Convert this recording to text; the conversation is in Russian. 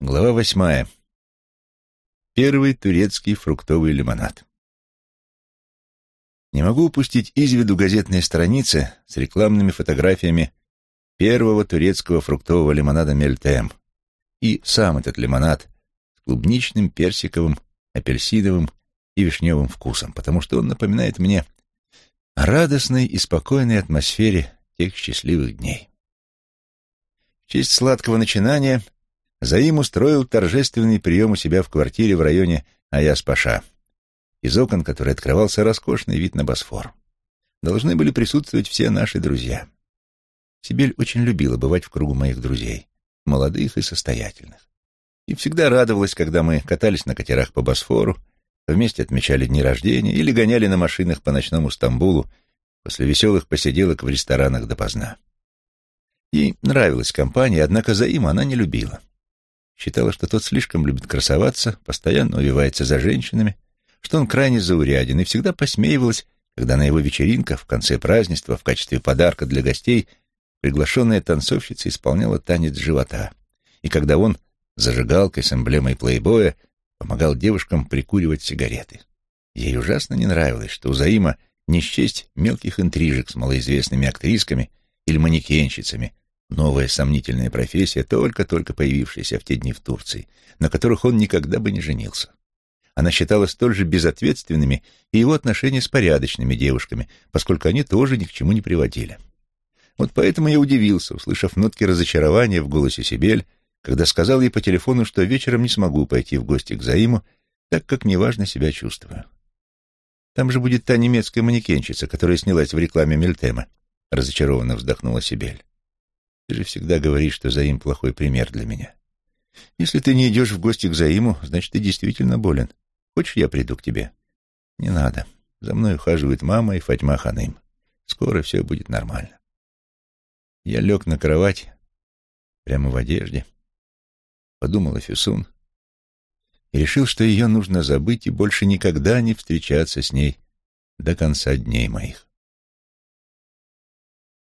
Глава восьмая. Первый турецкий фруктовый лимонад. Не могу упустить из виду газетные страницы с рекламными фотографиями первого турецкого фруктового лимонада «Мельтем» и сам этот лимонад с клубничным, персиковым, апельсиновым и вишневым вкусом, потому что он напоминает мне о радостной и спокойной атмосфере тех счастливых дней. В честь сладкого начинания – Заим устроил торжественный прием у себя в квартире в районе Аяс-Паша, из окон которой открывался роскошный вид на Босфор. Должны были присутствовать все наши друзья. Сибель очень любила бывать в кругу моих друзей, молодых и состоятельных. И всегда радовалась, когда мы катались на катерах по Босфору, вместе отмечали дни рождения или гоняли на машинах по ночному Стамбулу после веселых посиделок в ресторанах допоздна. Ей нравилась компания, однако Заима она не любила. Считала, что тот слишком любит красоваться, постоянно увивается за женщинами, что он крайне зауряден, и всегда посмеивалась, когда на его вечеринках в конце празднества в качестве подарка для гостей приглашенная танцовщица исполняла танец живота, и когда он, зажигалкой с эмблемой плейбоя, помогал девушкам прикуривать сигареты. Ей ужасно не нравилось, что у Заима не счесть мелких интрижек с малоизвестными актрисками или манекенщицами, Новая сомнительная профессия, только-только появившаяся в те дни в Турции, на которых он никогда бы не женился. Она считала столь же безответственными и его отношения с порядочными девушками, поскольку они тоже ни к чему не приводили. Вот поэтому я удивился, услышав нотки разочарования в голосе Сибель, когда сказал ей по телефону, что вечером не смогу пойти в гости к Заиму, так как неважно себя чувствую. Там же будет та немецкая манекенщица, которая снялась в рекламе Мельтема, разочарованно вздохнула Сибель. Ты же всегда говоришь, что Заим плохой пример для меня. Если ты не идешь в гости к Заиму, значит, ты действительно болен. Хочешь, я приду к тебе? Не надо. За мной ухаживают мама и Фатьма Ханым. Скоро все будет нормально. Я лег на кровать, прямо в одежде, подумал о Фюсун и решил, что ее нужно забыть и больше никогда не встречаться с ней до конца дней моих.